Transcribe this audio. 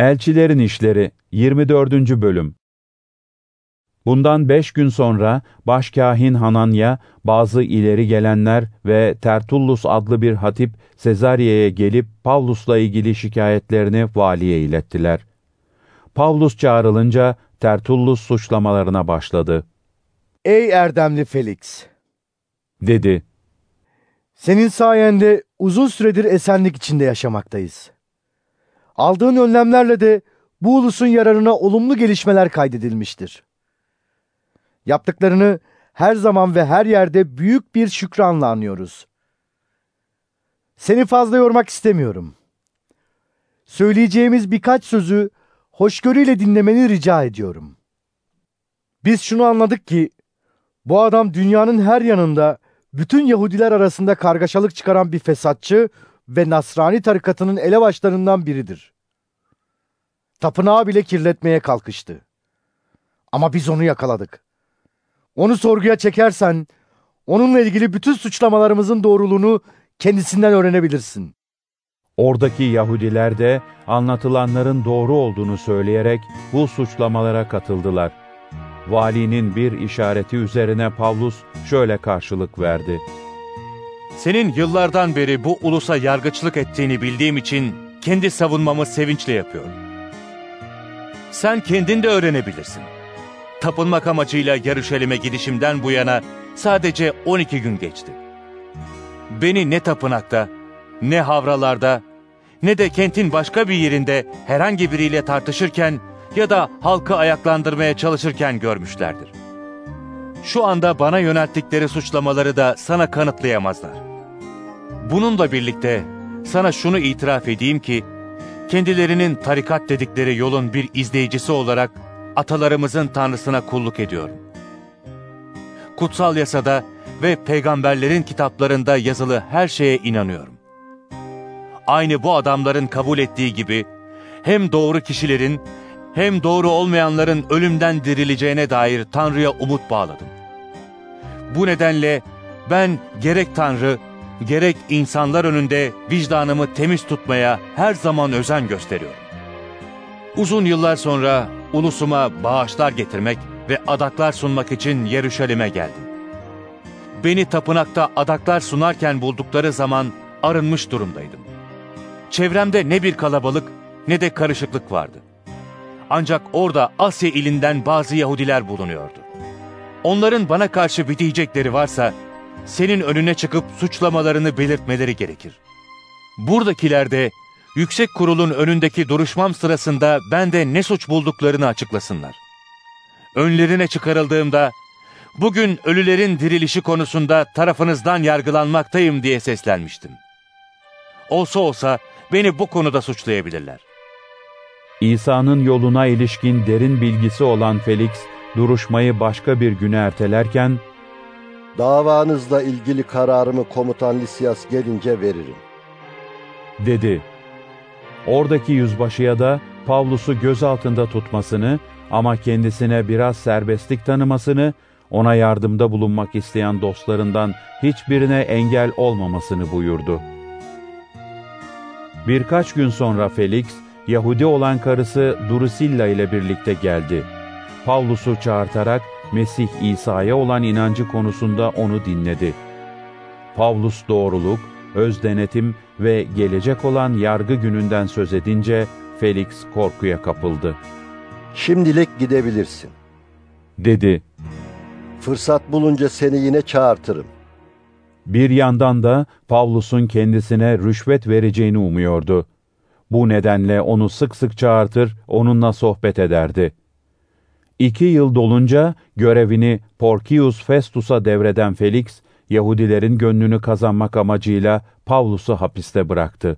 Elçilerin İşleri 24. Bölüm Bundan beş gün sonra başkâhin Hananya, bazı ileri gelenler ve Tertullus adlı bir hatip Sezarye'ye gelip Pavlus'la ilgili şikayetlerini valiye ilettiler. Pavlus çağrılınca Tertullus suçlamalarına başladı. Ey erdemli Felix! Dedi, Senin sayende uzun süredir esenlik içinde yaşamaktayız. Aldığın önlemlerle de bu ulusun yararına olumlu gelişmeler kaydedilmiştir. Yaptıklarını her zaman ve her yerde büyük bir şükranla anıyoruz. Seni fazla yormak istemiyorum. Söyleyeceğimiz birkaç sözü hoşgörüyle dinlemeni rica ediyorum. Biz şunu anladık ki bu adam dünyanın her yanında bütün Yahudiler arasında kargaşalık çıkaran bir fesatçı ve Nasrani tarikatının elebaşlarından biridir. Tapınağı bile kirletmeye kalkıştı. Ama biz onu yakaladık. Onu sorguya çekersen, onunla ilgili bütün suçlamalarımızın doğruluğunu kendisinden öğrenebilirsin. Oradaki Yahudiler de anlatılanların doğru olduğunu söyleyerek bu suçlamalara katıldılar. Valinin bir işareti üzerine Pavlus şöyle karşılık verdi. Senin yıllardan beri bu ulusa yargıçlık ettiğini bildiğim için kendi savunmamı sevinçle yapıyorum. Sen kendin de öğrenebilirsin. Tapınmak amacıyla Yarışelim'e gidişimden bu yana sadece 12 gün geçti. Beni ne tapınakta, ne havralarda, ne de kentin başka bir yerinde herhangi biriyle tartışırken ya da halkı ayaklandırmaya çalışırken görmüşlerdir. Şu anda bana yönelttikleri suçlamaları da sana kanıtlayamazlar. Bununla birlikte sana şunu itiraf edeyim ki, kendilerinin tarikat dedikleri yolun bir izleyicisi olarak atalarımızın tanrısına kulluk ediyorum. Kutsal yasada ve peygamberlerin kitaplarında yazılı her şeye inanıyorum. Aynı bu adamların kabul ettiği gibi hem doğru kişilerin hem doğru olmayanların ölümden dirileceğine dair Tanrı'ya umut bağladım. Bu nedenle ben gerek Tanrı gerek insanlar önünde vicdanımı temiz tutmaya her zaman özen gösteriyorum. Uzun yıllar sonra ulusuma bağışlar getirmek ve adaklar sunmak için Yeruşalim'e geldim. Beni tapınakta adaklar sunarken buldukları zaman arınmış durumdaydım. Çevremde ne bir kalabalık ne de karışıklık vardı. Ancak orada Asya ilinden bazı Yahudiler bulunuyordu. Onların bana karşı bir diyecekleri varsa senin önüne çıkıp suçlamalarını belirtmeleri gerekir. Buradakiler de yüksek kurulun önündeki duruşmam sırasında bende ne suç bulduklarını açıklasınlar. Önlerine çıkarıldığımda bugün ölülerin dirilişi konusunda tarafınızdan yargılanmaktayım diye seslenmiştim. Olsa olsa beni bu konuda suçlayabilirler. İsa'nın yoluna ilişkin derin bilgisi olan Felix, duruşmayı başka bir güne ertelerken, Davanızla ilgili kararımı komutan Lisyas gelince veririm. dedi. Oradaki yüzbaşıya da Pavlus'u gözaltında tutmasını ama kendisine biraz serbestlik tanımasını, ona yardımda bulunmak isteyen dostlarından hiçbirine engel olmamasını buyurdu. Birkaç gün sonra Felix, Yahudi olan karısı Drusilla ile birlikte geldi. Pavlus'u çağırtarak Mesih İsa'ya olan inancı konusunda onu dinledi. Pavlus doğruluk, öz denetim ve gelecek olan yargı gününden söz edince Felix korkuya kapıldı. Şimdilik gidebilirsin. Dedi, Fırsat bulunca seni yine çağırtırım. bir yandan da Pavlus'un kendisine rüşvet vereceğini umuyordu. Bu nedenle onu sık sık çağırtır, onunla sohbet ederdi. İki yıl dolunca görevini Porcius Festus'a devreden Felix, Yahudilerin gönlünü kazanmak amacıyla Pavlus'u hapiste bıraktı.